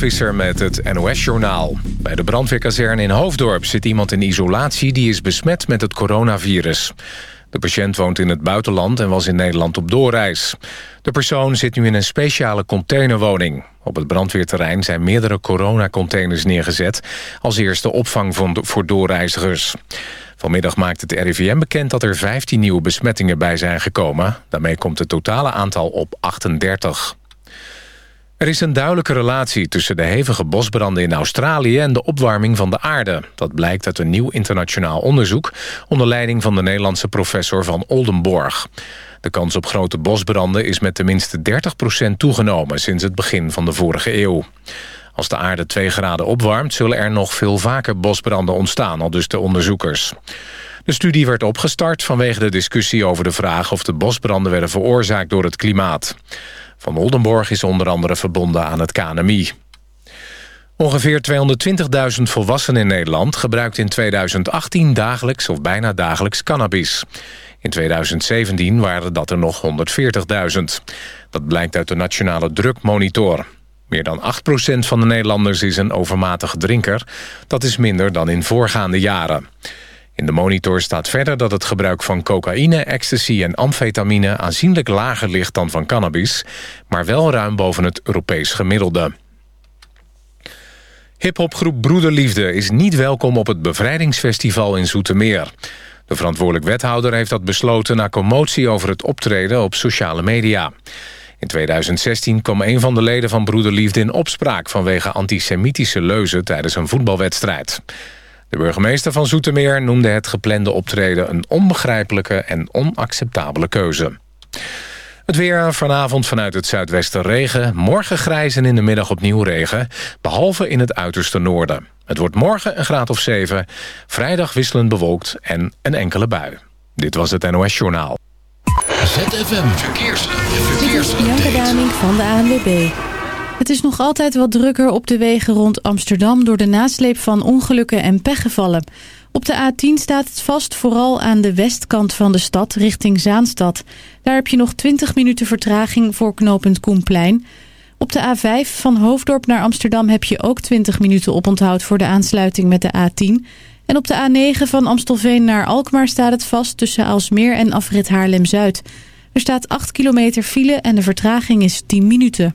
Visser met het NOS-journaal. Bij de brandweerkazerne in Hoofddorp zit iemand in isolatie... die is besmet met het coronavirus. De patiënt woont in het buitenland en was in Nederland op doorreis. De persoon zit nu in een speciale containerwoning. Op het brandweerterrein zijn meerdere coronacontainers neergezet... als eerste opvang voor doorreizigers. Vanmiddag maakt het RIVM bekend dat er 15 nieuwe besmettingen bij zijn gekomen. Daarmee komt het totale aantal op 38. Er is een duidelijke relatie tussen de hevige bosbranden in Australië... en de opwarming van de aarde. Dat blijkt uit een nieuw internationaal onderzoek... onder leiding van de Nederlandse professor van Oldenborg. De kans op grote bosbranden is met tenminste 30% toegenomen... sinds het begin van de vorige eeuw. Als de aarde 2 graden opwarmt... zullen er nog veel vaker bosbranden ontstaan, al dus de onderzoekers. De studie werd opgestart vanwege de discussie over de vraag... of de bosbranden werden veroorzaakt door het klimaat. Van Oldenborg is onder andere verbonden aan het KNMI. Ongeveer 220.000 volwassenen in Nederland gebruikt in 2018 dagelijks of bijna dagelijks cannabis. In 2017 waren dat er nog 140.000. Dat blijkt uit de Nationale Drukmonitor. Meer dan 8% van de Nederlanders is een overmatige drinker. Dat is minder dan in voorgaande jaren. In de monitor staat verder dat het gebruik van cocaïne, ecstasy en amfetamine aanzienlijk lager ligt dan van cannabis, maar wel ruim boven het Europees gemiddelde. Hip-hopgroep Broederliefde is niet welkom op het bevrijdingsfestival in Zoetermeer. De verantwoordelijk wethouder heeft dat besloten na commotie over het optreden op sociale media. In 2016 kwam een van de leden van Broederliefde in opspraak vanwege antisemitische leuzen tijdens een voetbalwedstrijd. De burgemeester van Zoetermeer noemde het geplande optreden... een onbegrijpelijke en onacceptabele keuze. Het weer vanavond vanuit het zuidwesten regen. Morgen grijs en in de middag opnieuw regen. Behalve in het uiterste noorden. Het wordt morgen een graad of 7. Vrijdag wisselend bewolkt en een enkele bui. Dit was het NOS Journaal. ZFM Verkeers. Verkeers. Dit is Bianca van de ANWB. Het is nog altijd wat drukker op de wegen rond Amsterdam... door de nasleep van ongelukken en pechgevallen. Op de A10 staat het vast vooral aan de westkant van de stad richting Zaanstad. Daar heb je nog 20 minuten vertraging voor knooppunt Koenplein. Op de A5 van Hoofddorp naar Amsterdam heb je ook 20 minuten oponthoud... voor de aansluiting met de A10... En op de A9 van Amstelveen naar Alkmaar staat het vast tussen Alsmeer en afrit Haarlem-Zuid. Er staat 8 kilometer file en de vertraging is 10 minuten.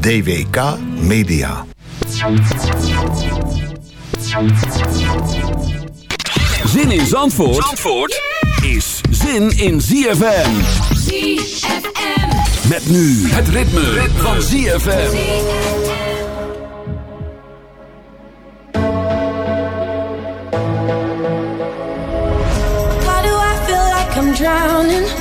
DWK Media. Zin in Zandvoort, Zandvoort is zin in ZFM. ZFM. Met nu het ritme, van ZFM. Why do I feel like I'm drowning?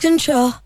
Control.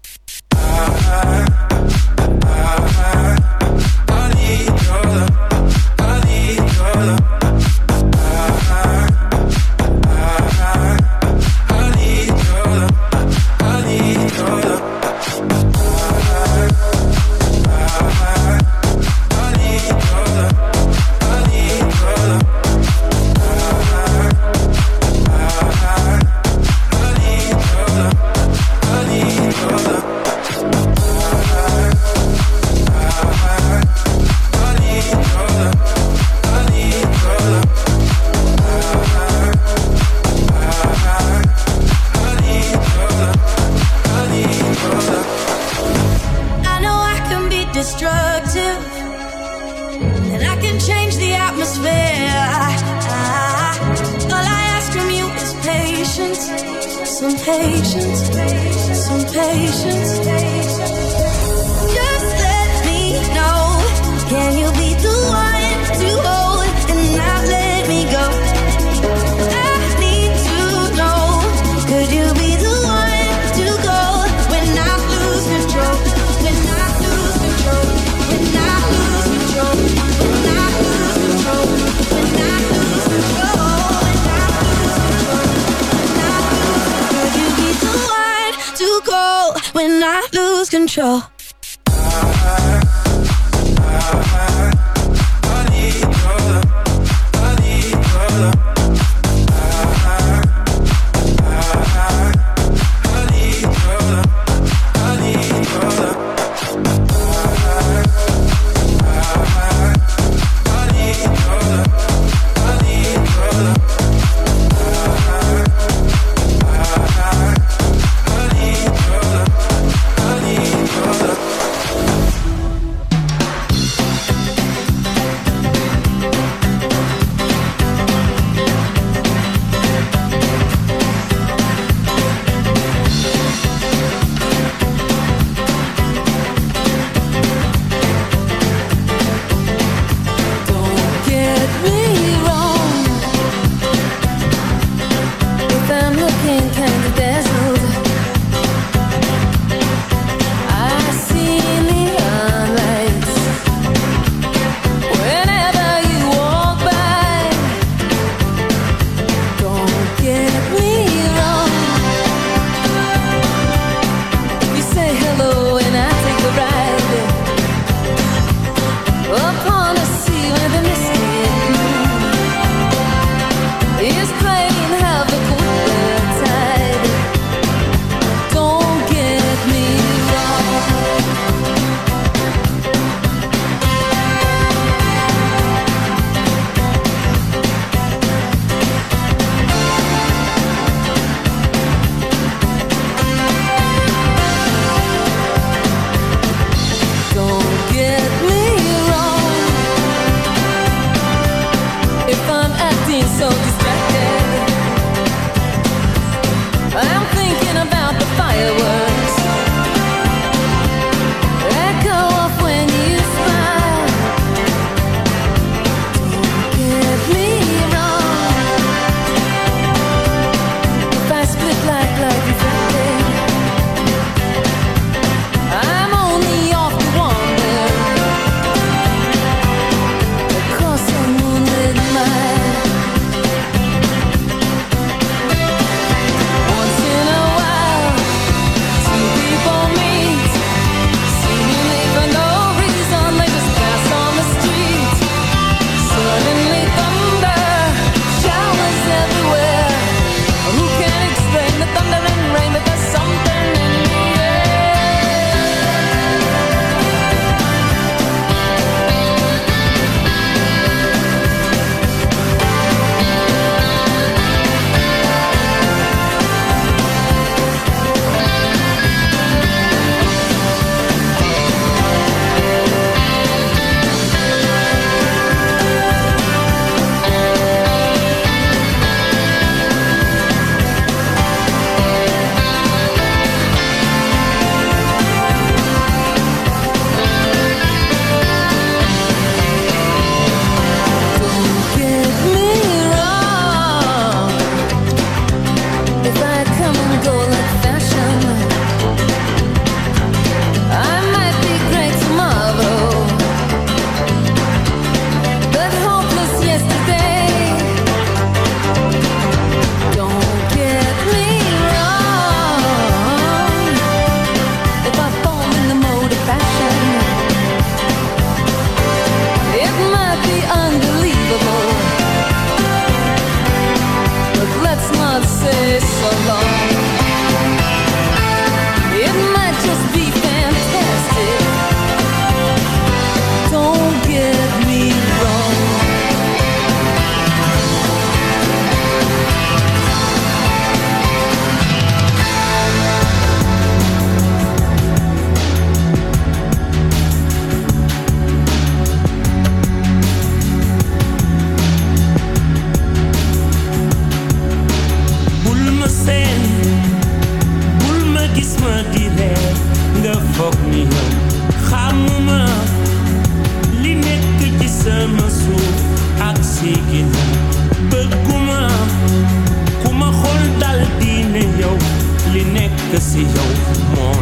gësi yow moo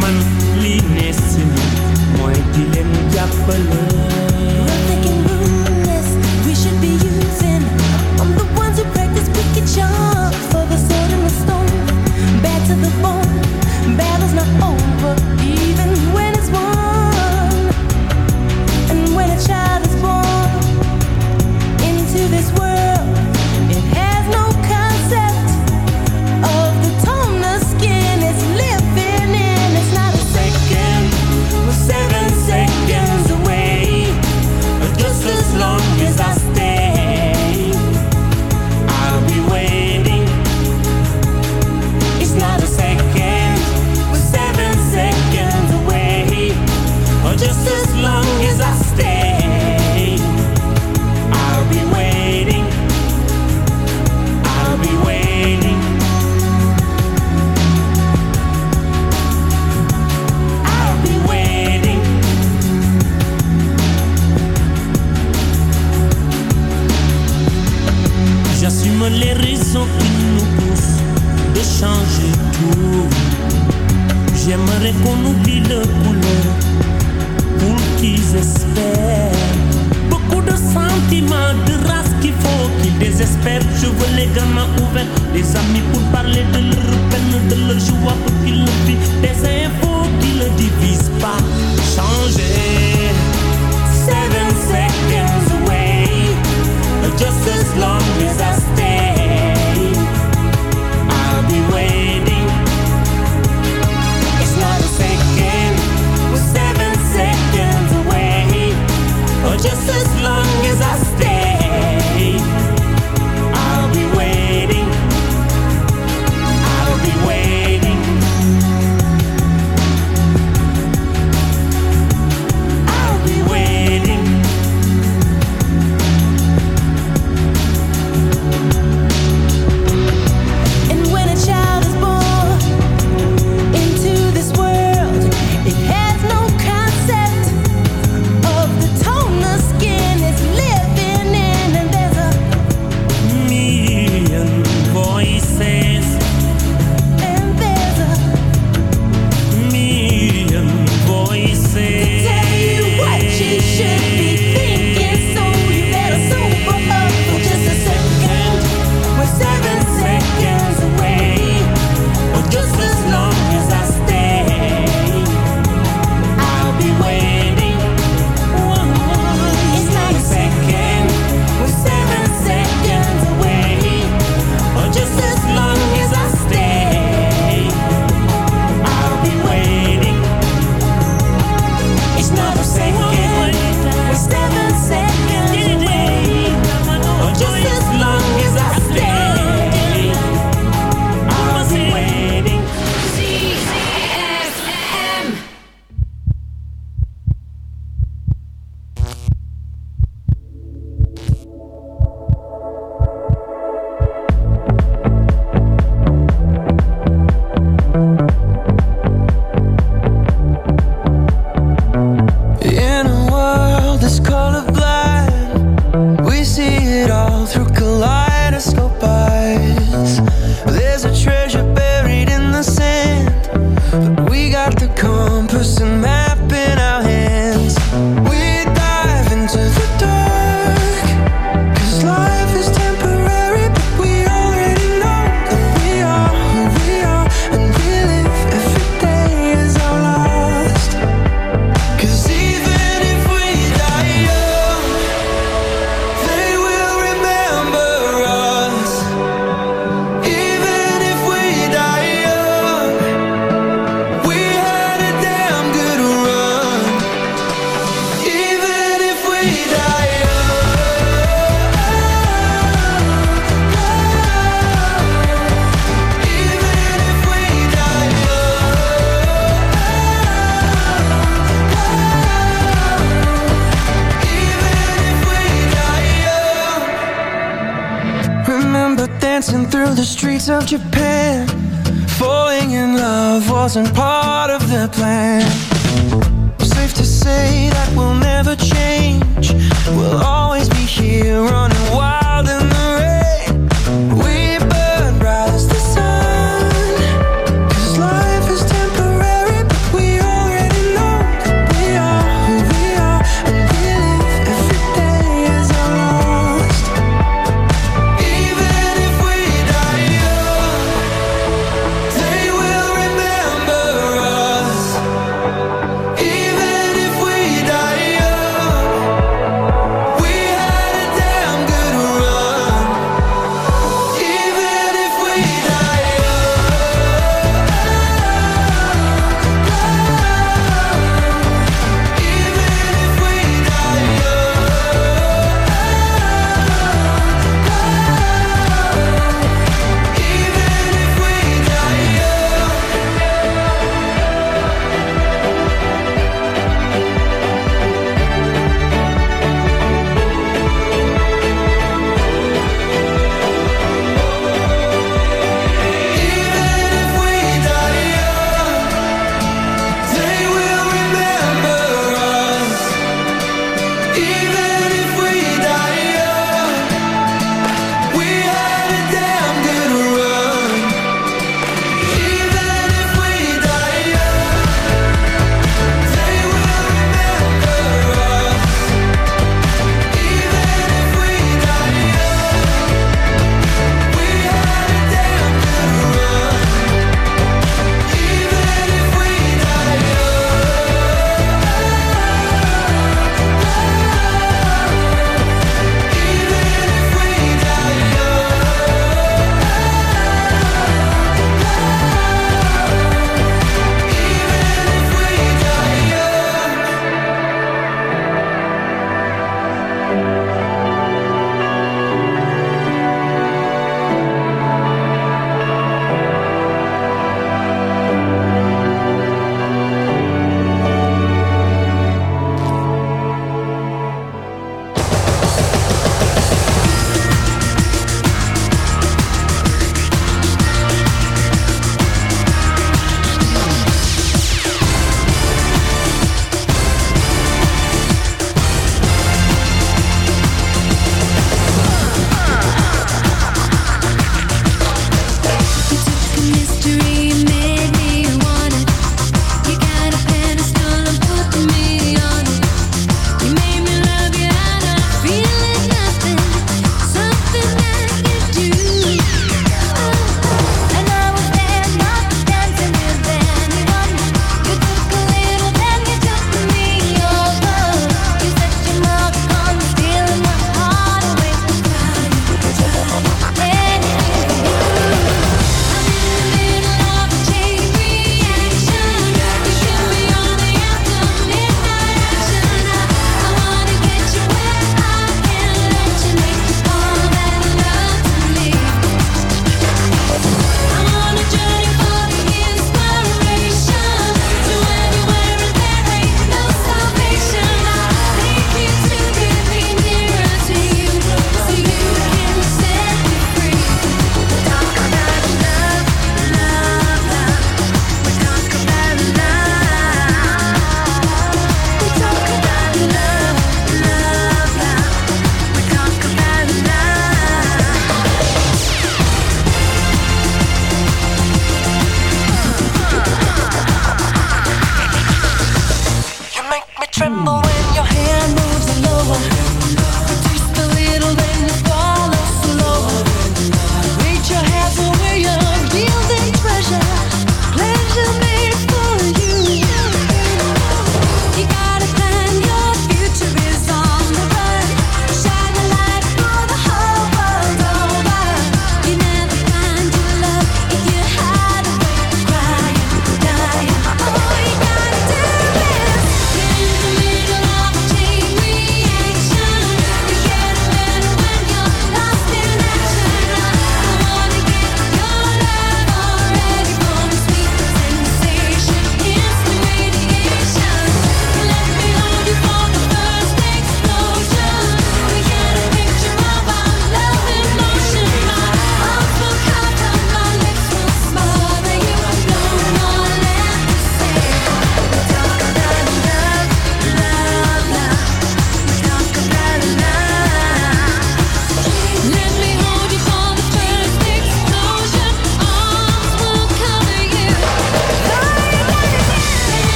man lii moi si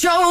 show.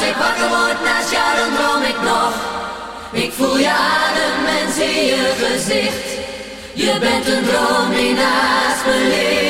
Als ik wakker word naast jou, dan droom ik nog. Ik voel je adem en zie je gezicht. Je bent een droom die naast me ligt.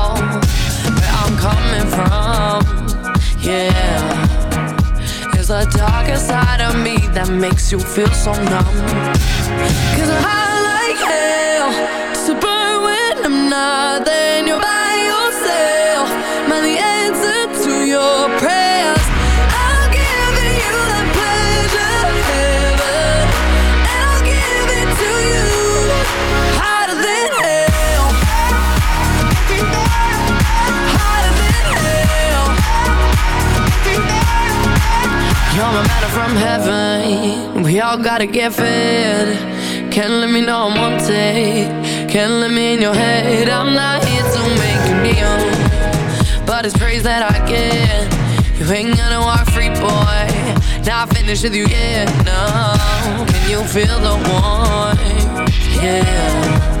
makes you feel so numb. Cause I from heaven. We all gotta get fed. Can't let me know I'm on tape. Can't let me in your head. I'm not here to make you kneel, but it's praise that I get. You ain't gonna walk free, boy. Not finished with you yet. No, can you feel the warmth? Yeah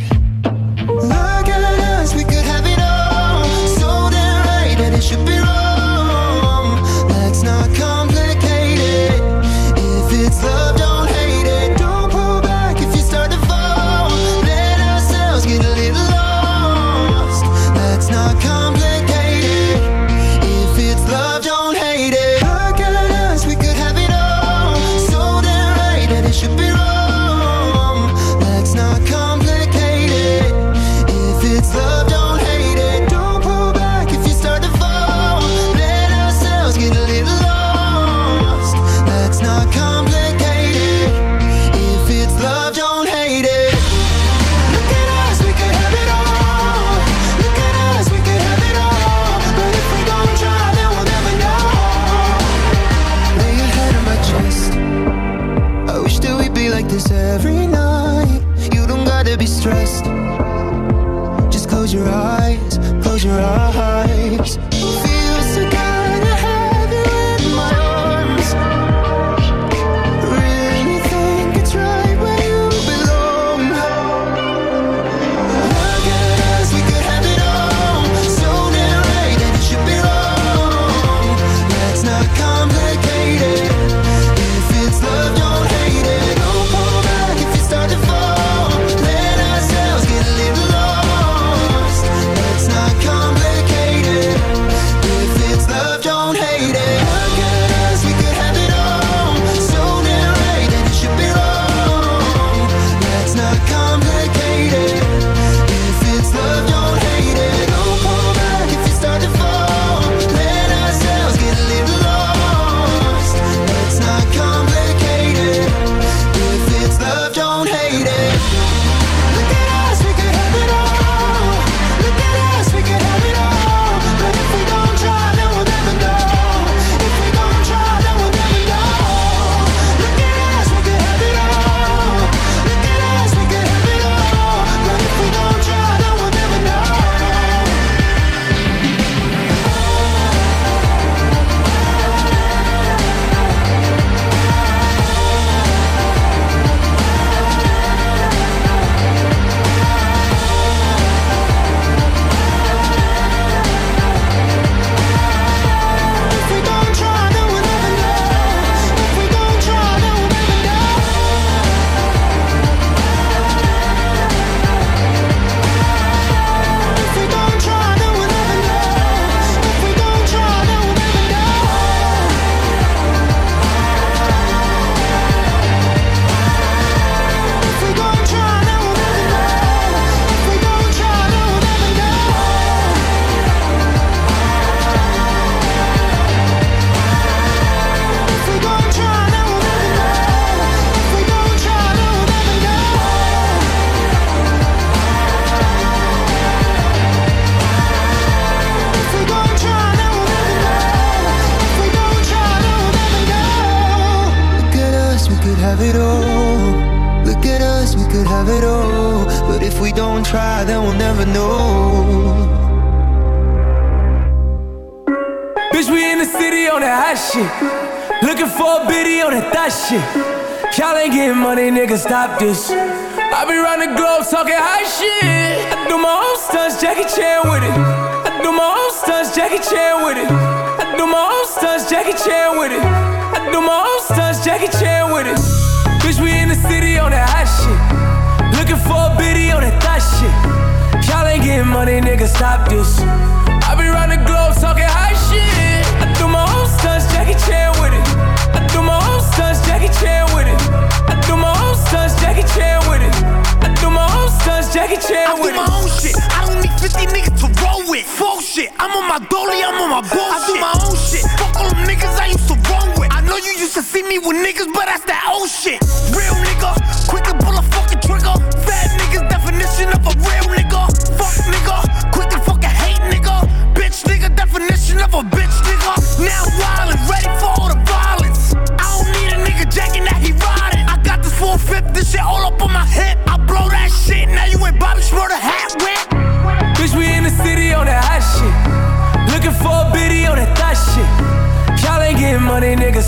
practice.